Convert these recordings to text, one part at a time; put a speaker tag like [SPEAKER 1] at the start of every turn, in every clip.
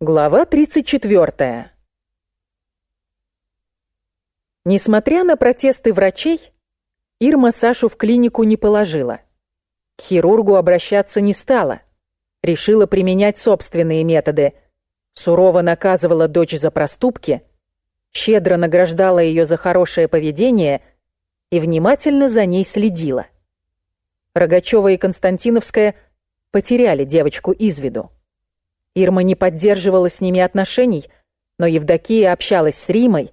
[SPEAKER 1] Глава 34. Несмотря на протесты врачей, Ирма Сашу в клинику не положила. К хирургу обращаться не стала. Решила применять собственные методы. Сурово наказывала дочь за проступки, щедро награждала ее за хорошее поведение и внимательно за ней следила. Рогачева и Константиновская потеряли девочку из виду. Ирма не поддерживала с ними отношений, но Евдокия общалась с Римой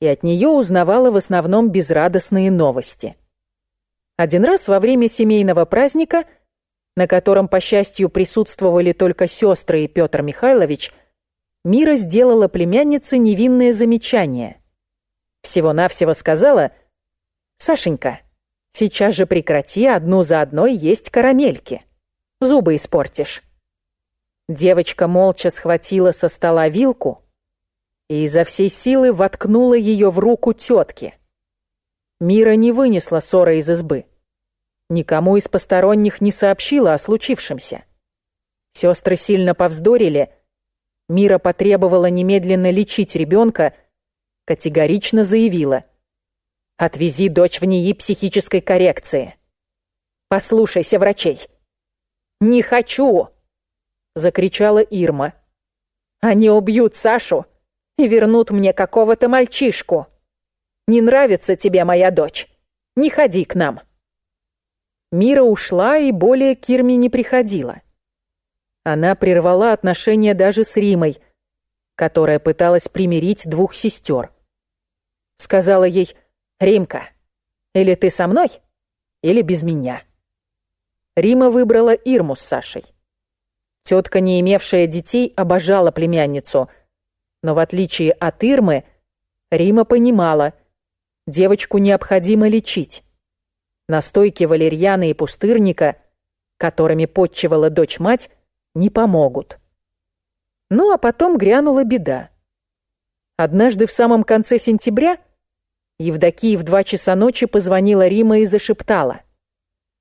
[SPEAKER 1] и от нее узнавала в основном безрадостные новости. Один раз во время семейного праздника, на котором, по счастью, присутствовали только сестры и Петр Михайлович, Мира сделала племяннице невинное замечание. Всего-навсего сказала «Сашенька, сейчас же прекрати одну за одной есть карамельки. Зубы испортишь». Девочка молча схватила со стола вилку и изо всей силы воткнула ее в руку тетки. Мира не вынесла ссоры из избы. Никому из посторонних не сообщила о случившемся. Сестры сильно повздорили. Мира потребовала немедленно лечить ребенка, категорично заявила. «Отвези дочь в НИИ психической коррекции. Послушайся врачей». «Не хочу!» Закричала Ирма. Они убьют Сашу и вернут мне какого-то мальчишку. Не нравится тебе моя дочь? Не ходи к нам. Мира ушла и более к Ирме не приходила. Она прервала отношения даже с Римой, которая пыталась примирить двух сестер. Сказала ей, «Римка, или ты со мной, или без меня». Рима выбрала Ирму с Сашей. Тетка, не имевшая детей, обожала племянницу. Но в отличие от Ирмы, Рима понимала, девочку необходимо лечить. Настойки валерьяны и пустырника, которыми подчевала дочь-мать, не помогут. Ну, а потом грянула беда. Однажды в самом конце сентября Евдокия в два часа ночи позвонила Рима и зашептала.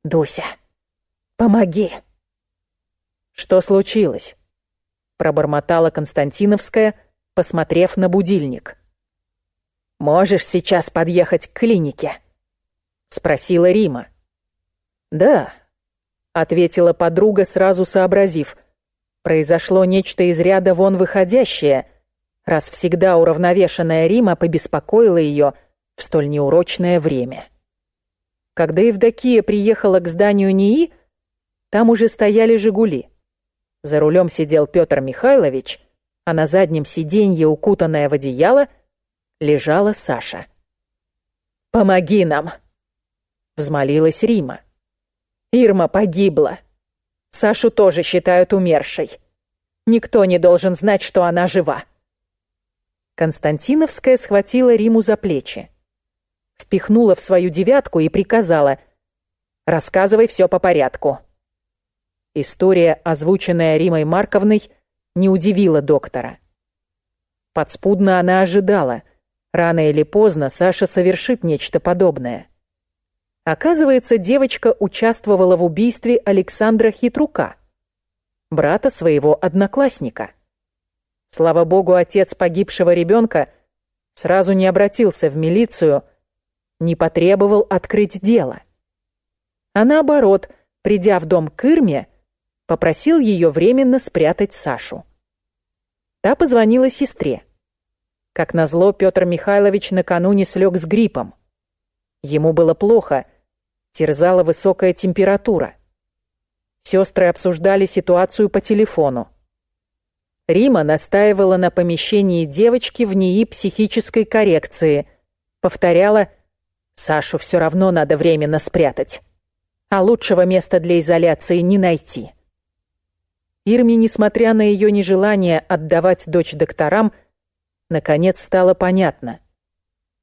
[SPEAKER 1] «Дуся, помоги!» «Что случилось?» Пробормотала Константиновская, посмотрев на будильник. «Можешь сейчас подъехать к клинике?» Спросила Рима. «Да», — ответила подруга, сразу сообразив. Произошло нечто из ряда вон выходящее, раз всегда уравновешенная Рима побеспокоила ее в столь неурочное время. Когда Евдокия приехала к зданию НИИ, там уже стояли «Жигули». За рулем сидел Петр Михайлович, а на заднем сиденье, укутанная в одеяло, лежала Саша. «Помоги нам!» — взмолилась Рима. «Ирма погибла. Сашу тоже считают умершей. Никто не должен знать, что она жива». Константиновская схватила Риму за плечи. Впихнула в свою девятку и приказала «Рассказывай все по порядку». История, озвученная Римой Марковной, не удивила доктора. Подспудно она ожидала. Рано или поздно Саша совершит нечто подобное. Оказывается, девочка участвовала в убийстве Александра Хитрука, брата своего одноклассника. Слава богу, отец погибшего ребенка сразу не обратился в милицию, не потребовал открыть дело. А наоборот, придя в дом к Ирме, попросил ее временно спрятать Сашу. Та позвонила сестре. Как назло, Петр Михайлович накануне слег с гриппом. Ему было плохо, терзала высокая температура. Сестры обсуждали ситуацию по телефону. Рима настаивала на помещении девочки в НИИ психической коррекции. Повторяла, Сашу все равно надо временно спрятать. А лучшего места для изоляции не найти. Ирме, несмотря на ее нежелание отдавать дочь докторам, наконец стало понятно.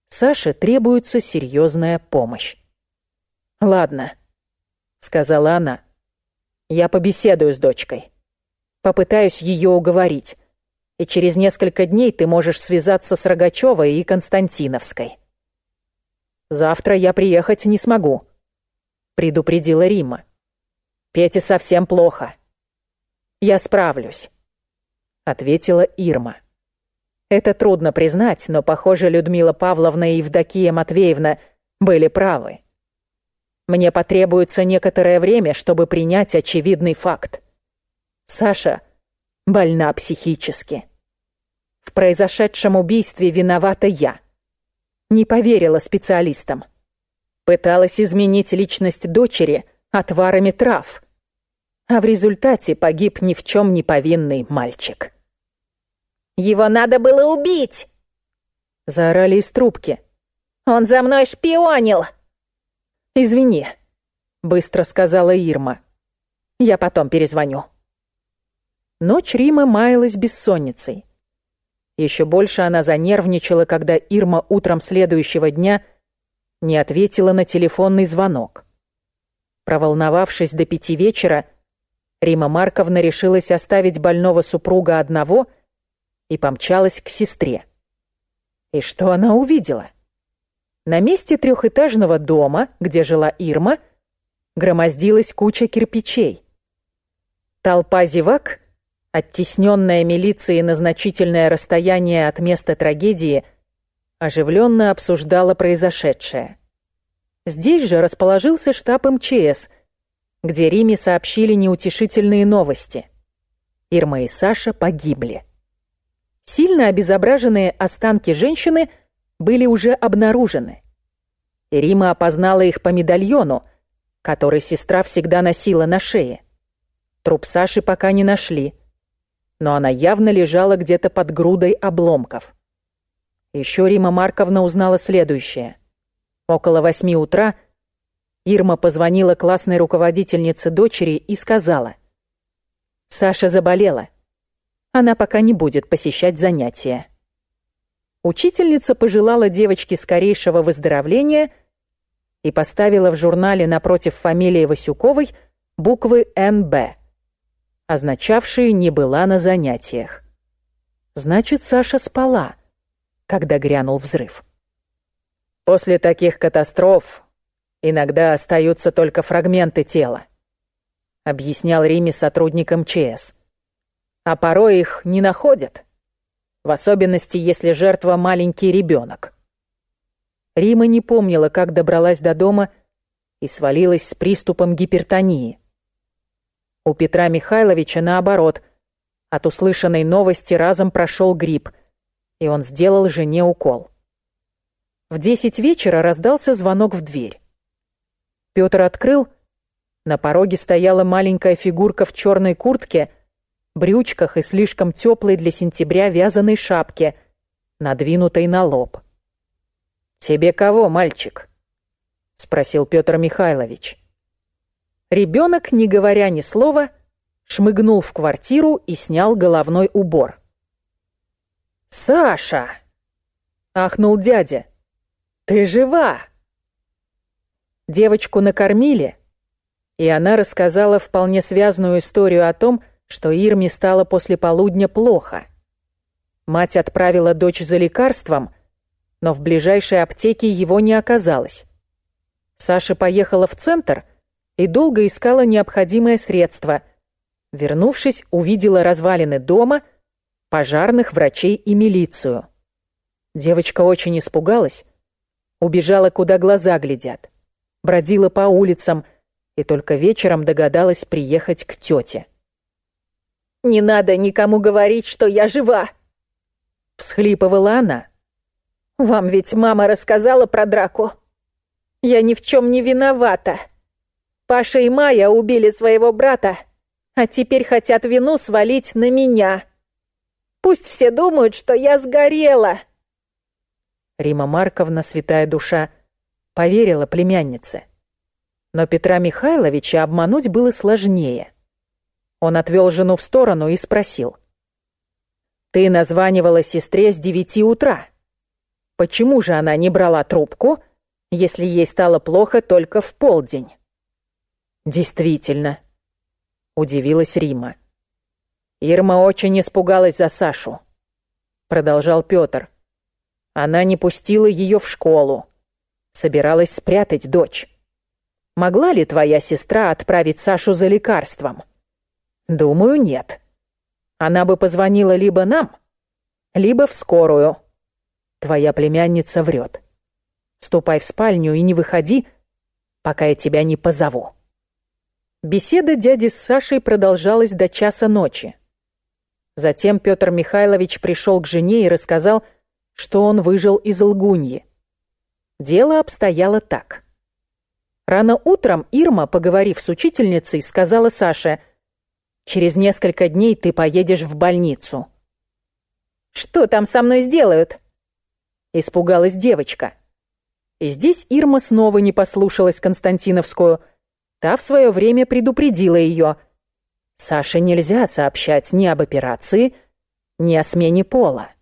[SPEAKER 1] Саше требуется серьезная помощь. «Ладно», — сказала она, — «я побеседую с дочкой. Попытаюсь ее уговорить, и через несколько дней ты можешь связаться с Рогачевой и Константиновской». «Завтра я приехать не смогу», — предупредила Рима. «Пете совсем плохо». Я справлюсь. — ответила Ирма. Это трудно признать, но, похоже, Людмила Павловна и Евдокия Матвеевна были правы. Мне потребуется некоторое время, чтобы принять очевидный факт. Саша больна психически. В произошедшем убийстве виновата я. Не поверила специалистам. Пыталась изменить личность дочери отварами трав. А в результате погиб ни в чем не повинный мальчик.
[SPEAKER 2] «Его надо было убить!»
[SPEAKER 1] Заорали из трубки.
[SPEAKER 2] «Он за мной шпионил!»
[SPEAKER 1] «Извини», — быстро сказала Ирма. «Я потом перезвоню». Ночь Рима маялась бессонницей. Еще больше она занервничала, когда Ирма утром следующего дня не ответила на телефонный звонок. Проволновавшись до пяти вечера, Рима Марковна решилась оставить больного супруга одного и помчалась к сестре. И что она увидела? На месте трехэтажного дома, где жила Ирма, громоздилась куча кирпичей. Толпа зевак, оттесненная милицией на значительное расстояние от места трагедии, оживленно обсуждала произошедшее. Здесь же расположился штаб МЧС, где Риме сообщили неутешительные новости. Ирма и Саша погибли. Сильно обезображенные останки женщины – были уже обнаружены. Рима опознала их по медальону, который сестра всегда носила на шее. Труп Саши пока не нашли, но она явно лежала где-то под грудой обломков. Еще Рима Марковна узнала следующее. Около восьми утра Ирма позвонила классной руководительнице дочери и сказала. «Саша заболела. Она пока не будет посещать занятия». Учительница пожелала девочке скорейшего выздоровления и поставила в журнале напротив фамилии Васюковой буквы «НБ», означавшие «не была на занятиях». Значит, Саша спала, когда грянул взрыв. После таких катастроф иногда остаются только фрагменты тела, объяснял Риме сотрудник МЧС. А порой их не находят в особенности, если жертва маленький ребенок. Рима не помнила, как добралась до дома и свалилась с приступом гипертонии. У Петра Михайловича, наоборот, от услышанной новости разом прошел грипп, и он сделал жене укол. В десять вечера раздался звонок в дверь. Петр открыл. На пороге стояла маленькая фигурка в черной куртке — брючках и слишком теплой для сентября вязаной шапке, надвинутой на лоб. «Тебе кого, мальчик?» — спросил Петр Михайлович. Ребенок, не говоря ни слова, шмыгнул в квартиру и снял головной убор. «Саша!» — ахнул дядя. «Ты жива!» Девочку накормили, и она рассказала вполне связную историю о том, что Ирме стало после полудня плохо. Мать отправила дочь за лекарством, но в ближайшей аптеке его не оказалось. Саша поехала в центр и долго искала необходимое средство. Вернувшись, увидела развалины дома, пожарных, врачей и милицию. Девочка очень испугалась, убежала, куда глаза глядят, бродила по улицам и только вечером догадалась приехать к тете.
[SPEAKER 2] Не надо никому говорить, что я жива!»
[SPEAKER 1] Всхлипывала она.
[SPEAKER 2] «Вам ведь мама рассказала про драку. Я ни в чем не виновата. Паша и Майя убили своего брата, а теперь хотят вину свалить на меня. Пусть все думают, что я сгорела!»
[SPEAKER 1] Рима Марковна, святая душа, поверила племяннице. Но Петра Михайловича обмануть было сложнее. Он отвел жену в сторону и спросил. «Ты названивала сестре с девяти утра. Почему же она не брала трубку, если ей стало плохо только в полдень?» «Действительно», — удивилась Рима. «Ирма очень испугалась за Сашу», — продолжал Петр. «Она не пустила ее в школу. Собиралась спрятать дочь. Могла ли твоя сестра отправить Сашу за лекарством?» «Думаю, нет. она бы позвонила либо нам, либо в скорую. Твоя племянница врет. Ступай в спальню и не выходи, пока я тебя не позову». Беседа дяди с Сашей продолжалась до часа ночи. Затем Петр Михайлович пришел к жене и рассказал, что он выжил из лгуньи. Дело обстояло так. Рано утром Ирма, поговорив с учительницей, сказала Саше, «Через несколько дней ты поедешь в больницу».
[SPEAKER 2] «Что там со мной сделают?»
[SPEAKER 1] Испугалась девочка. И здесь Ирма снова не послушалась Константиновскую. Та в свое время предупредила ее. Саше нельзя сообщать ни об операции, ни о смене пола.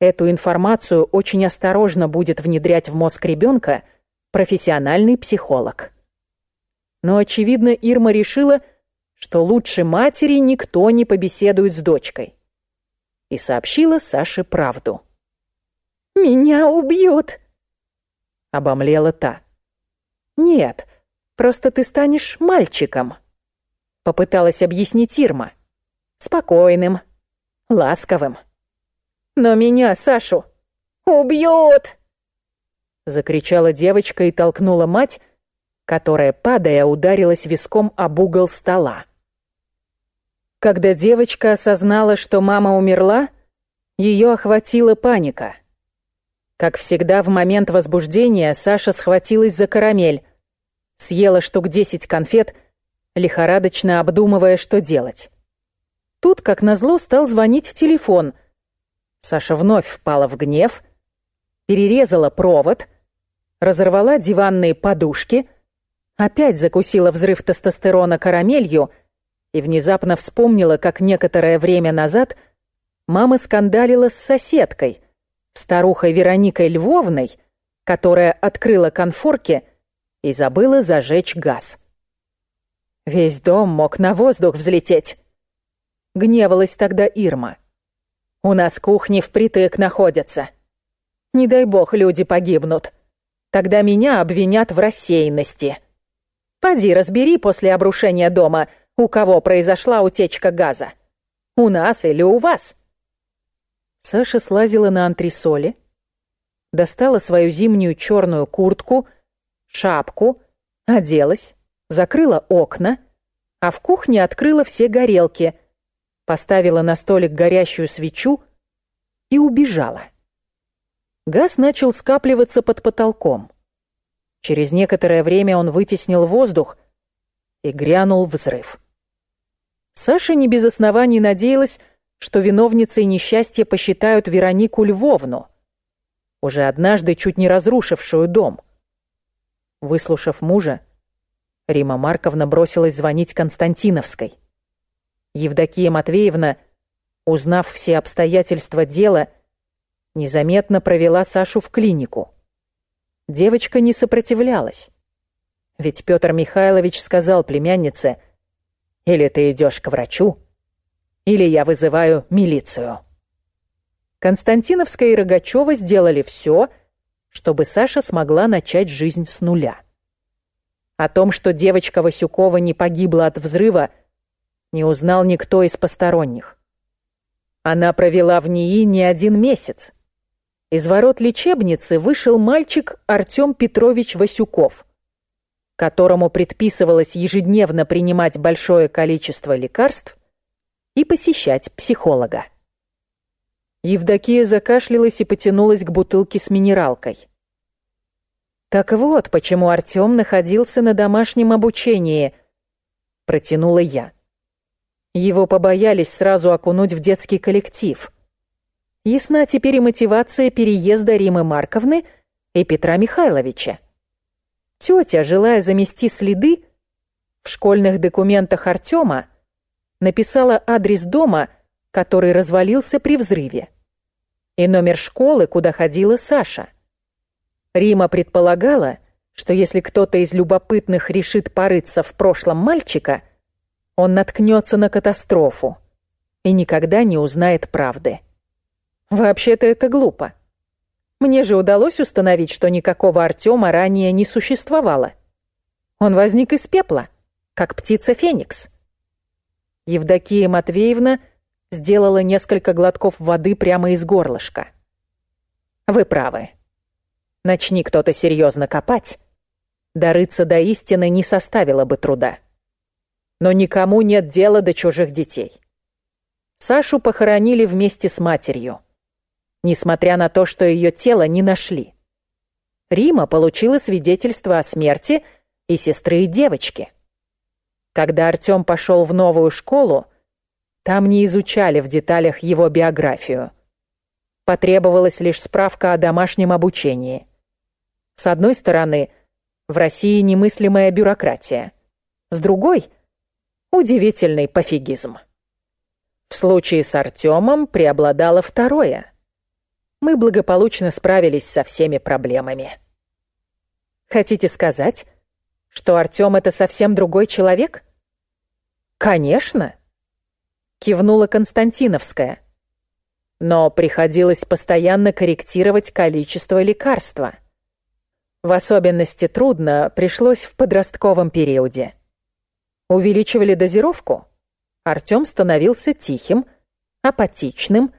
[SPEAKER 1] Эту информацию очень осторожно будет внедрять в мозг ребенка профессиональный психолог. Но, очевидно, Ирма решила, что лучше матери никто не побеседует с дочкой. И сообщила Саше правду.
[SPEAKER 2] «Меня убьют!»
[SPEAKER 1] — обомлела та. «Нет, просто ты станешь мальчиком», — попыталась объяснить Ирма. «Спокойным, ласковым».
[SPEAKER 2] «Но меня, Сашу, убьют!»
[SPEAKER 1] Закричала девочка и толкнула мать, которая, падая, ударилась виском об угол стола. Когда девочка осознала, что мама умерла, ее охватила паника. Как всегда, в момент возбуждения Саша схватилась за карамель, съела штук десять конфет, лихорадочно обдумывая, что делать. Тут, как назло, стал звонить телефон — Саша вновь впала в гнев, перерезала провод, разорвала диванные подушки, опять закусила взрыв тестостерона карамелью и внезапно вспомнила, как некоторое время назад мама скандалила с соседкой, старухой Вероникой Львовной, которая открыла конфорки и забыла зажечь газ. Весь дом мог на воздух взлететь. Гневалась тогда Ирма. У нас кухни впритык находятся. Не дай бог люди погибнут. Тогда меня обвинят в рассеянности. Поди разбери после обрушения дома, у кого произошла утечка газа. У нас или у вас?» Саша слазила на антресоли, достала свою зимнюю черную куртку, шапку, оделась, закрыла окна, а в кухне открыла все горелки — поставила на столик горящую свечу и убежала. Газ начал скапливаться под потолком. Через некоторое время он вытеснил воздух и грянул взрыв. Саша не без оснований надеялась, что виновницей несчастья посчитают Веронику Львовну, уже однажды чуть не разрушившую дом. Выслушав мужа, Рима Марковна бросилась звонить Константиновской. Евдокия Матвеевна, узнав все обстоятельства дела, незаметно провела Сашу в клинику. Девочка не сопротивлялась. Ведь Петр Михайлович сказал племяннице, «Или ты идешь к врачу, или я вызываю милицию». Константиновская и Рогачева сделали все, чтобы Саша смогла начать жизнь с нуля. О том, что девочка Васюкова не погибла от взрыва, не узнал никто из посторонних. Она провела в НИИ не один месяц. Из ворот лечебницы вышел мальчик Артем Петрович Васюков, которому предписывалось ежедневно принимать большое количество лекарств и посещать психолога. Евдокия закашлялась и потянулась к бутылке с минералкой. «Так вот, почему Артем находился на домашнем обучении», — протянула я. Его побоялись сразу окунуть в детский коллектив. Ясна теперь и мотивация переезда Римы Марковны и Петра Михайловича. Тетя, желая замести следы, в школьных документах Артема написала адрес дома, который развалился при взрыве, и номер школы, куда ходила Саша. Рима предполагала, что если кто-то из любопытных решит порыться в прошлом мальчика – он наткнется на катастрофу и никогда не узнает правды. Вообще-то это глупо. Мне же удалось установить, что никакого Артема ранее не существовало. Он возник из пепла, как птица Феникс. Евдокия Матвеевна сделала несколько глотков воды прямо из горлышка. Вы правы. Начни кто-то серьезно копать, дорыться до истины не составило бы труда. Но никому нет дела до чужих детей. Сашу похоронили вместе с матерью, несмотря на то, что ее тело не нашли. Рима получила свидетельство о смерти и сестры и девочки. Когда Артём пошел в новую школу, там не изучали в деталях его биографию. Потребовалась лишь справка о домашнем обучении. С одной стороны, в России немыслимая бюрократия. С другой — удивительный пофигизм. В случае с Артемом преобладало второе. Мы благополучно справились со всеми проблемами. Хотите сказать, что Артем это совсем другой человек? Конечно кивнула Константиновская. Но приходилось постоянно корректировать количество лекарства. В особенности трудно пришлось в подростковом периоде. Увеличивали дозировку. Артём становился тихим, апатичным,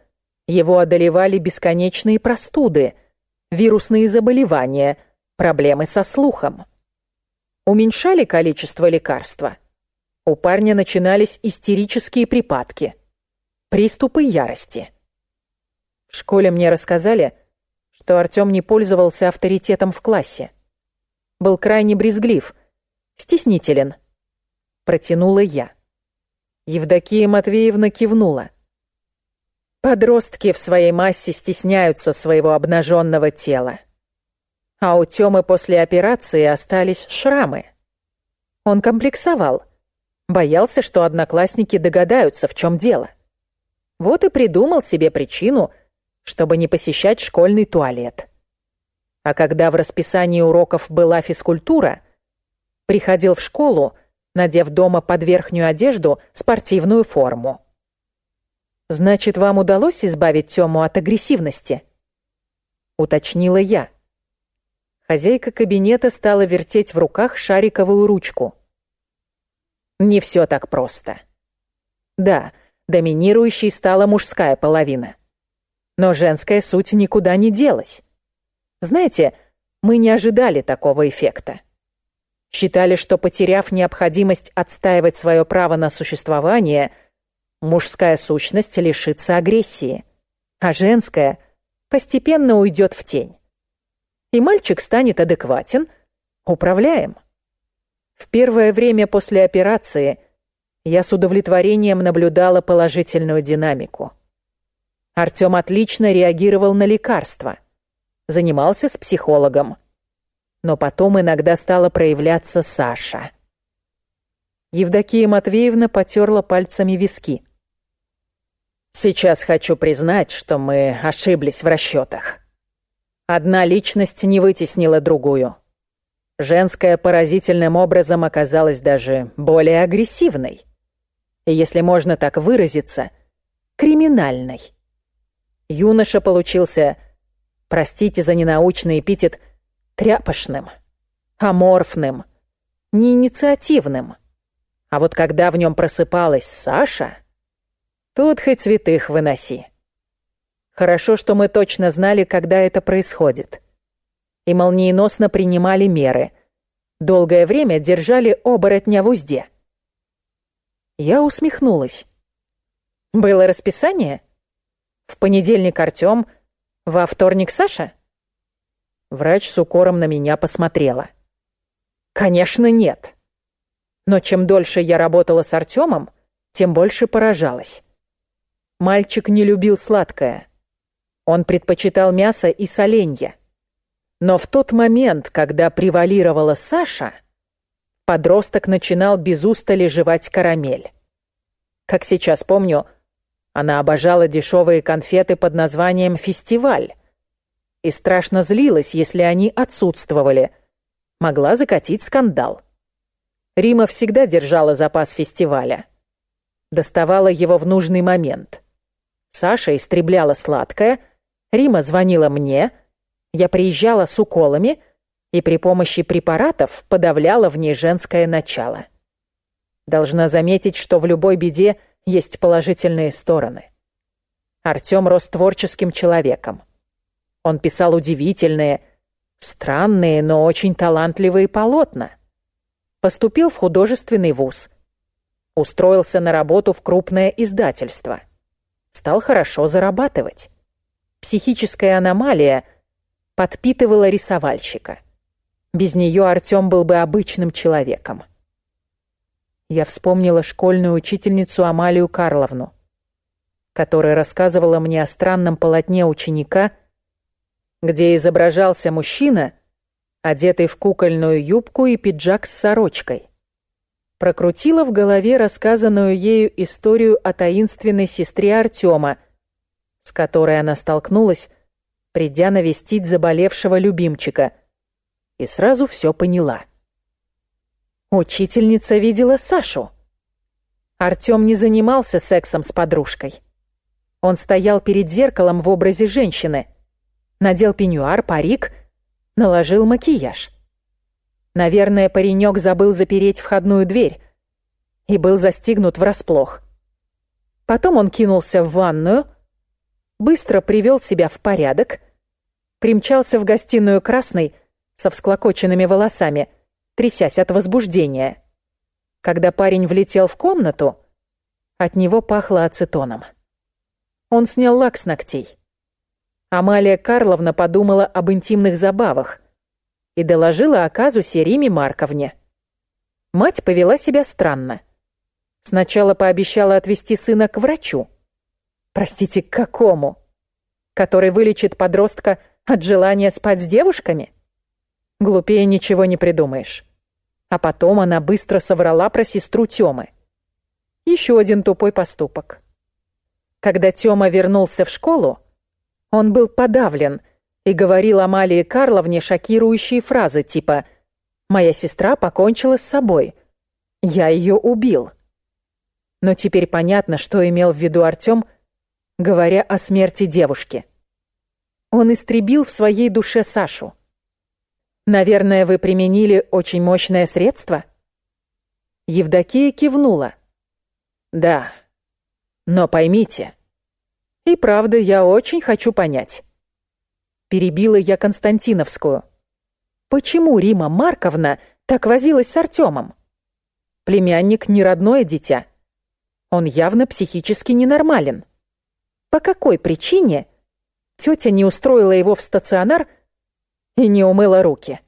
[SPEAKER 1] его одолевали бесконечные простуды, вирусные заболевания, проблемы со слухом. Уменьшали количество лекарства. У парня начинались истерические припадки, приступы ярости. В школе мне рассказали, что Артём не пользовался авторитетом в классе. Был крайне брезглив, стеснителен. Протянула я. Евдокия Матвеевна кивнула. Подростки в своей массе стесняются своего обнаженного тела. А у Тёмы после операции остались шрамы. Он комплексовал — Боялся, что одноклассники догадаются, в чем дело. Вот и придумал себе причину, чтобы не посещать школьный туалет. А когда в расписании уроков была физкультура, приходил в школу, надев дома под верхнюю одежду спортивную форму. «Значит, вам удалось избавить Тему от агрессивности?» — уточнила я. Хозяйка кабинета стала вертеть в руках шариковую ручку — не все так просто. Да, доминирующей стала мужская половина. Но женская суть никуда не делась. Знаете, мы не ожидали такого эффекта. Считали, что потеряв необходимость отстаивать свое право на существование, мужская сущность лишится агрессии, а женская постепенно уйдет в тень. И мальчик станет адекватен, управляем. В первое время после операции я с удовлетворением наблюдала положительную динамику. Артём отлично реагировал на лекарства, занимался с психологом. Но потом иногда стала проявляться Саша. Евдокия Матвеевна потерла пальцами виски. «Сейчас хочу признать, что мы ошиблись в расчетах. Одна личность не вытеснила другую. Женская поразительным образом оказалась даже более агрессивной. И, если можно так выразиться, криминальной. Юноша получился, простите за ненаучный эпитет, тряпошным, аморфным, неинициативным. А вот когда в нем просыпалась Саша, тут хоть святых выноси. Хорошо, что мы точно знали, когда это происходит и молниеносно принимали меры. Долгое время держали оборотня в узде. Я усмехнулась. Было расписание? В понедельник Артём, во вторник Саша? Врач с укором на меня посмотрела. Конечно, нет. Но чем дольше я работала с Артёмом, тем больше поражалась. Мальчик не любил сладкое. Он предпочитал мясо и соленья. Но в тот момент, когда превалировала Саша, подросток начинал без устали жевать карамель. Как сейчас помню, она обожала дешевые конфеты под названием «Фестиваль» и страшно злилась, если они отсутствовали. Могла закатить скандал. Рима всегда держала запас фестиваля. Доставала его в нужный момент. Саша истребляла сладкое, Рима звонила мне — я приезжала с уколами и при помощи препаратов подавляла в ней женское начало. Должна заметить, что в любой беде есть положительные стороны. Артём рос творческим человеком. Он писал удивительные, странные, но очень талантливые полотна. Поступил в художественный вуз. Устроился на работу в крупное издательство. Стал хорошо зарабатывать. Психическая аномалия подпитывала рисовальщика. Без нее Артём был бы обычным человеком. Я вспомнила школьную учительницу Амалию Карловну, которая рассказывала мне о странном полотне ученика, где изображался мужчина, одетый в кукольную юбку и пиджак с сорочкой. Прокрутила в голове рассказанную ею историю о таинственной сестре Артема, с которой она столкнулась, придя навестить заболевшего любимчика, и сразу все поняла. Учительница видела Сашу. Артём не занимался сексом с подружкой. Он стоял перед зеркалом в образе женщины, надел пеньюар, парик, наложил макияж. Наверное, паренек забыл запереть входную дверь и был застигнут врасплох. Потом он кинулся в ванную, быстро привел себя в порядок, примчался в гостиную красной со всклокоченными волосами — трясясь от возбуждения. Когда парень влетел в комнату, от него пахло ацетоном. Он снял лак с ногтей. Амалия Карловна подумала об интимных забавах и доложила о казусе Риме Марковне. Мать повела себя странно. Сначала пообещала отвезти сына к врачу. Простите, к какому? Который вылечит подростка от желания спать с девушками? Глупее ничего не придумаешь. А потом она быстро соврала про сестру Тёмы. Еще один тупой поступок. Когда Тёма вернулся в школу, он был подавлен и говорил Амалии Карловне шокирующие фразы типа «Моя сестра покончила с собой. Я ее убил». Но теперь понятно, что имел в виду Артём, говоря о смерти девушки. Он истребил в своей душе Сашу. Наверное, вы применили очень мощное средство? Евдокия кивнула. Да. Но поймите. И правда, я очень хочу понять. Перебила я Константиновскую. Почему Рима Марковна так возилась с Артемом? Племянник не родное дитя. Он явно психически ненормален. По какой причине тетя не устроила его в стационар и не умыла руки.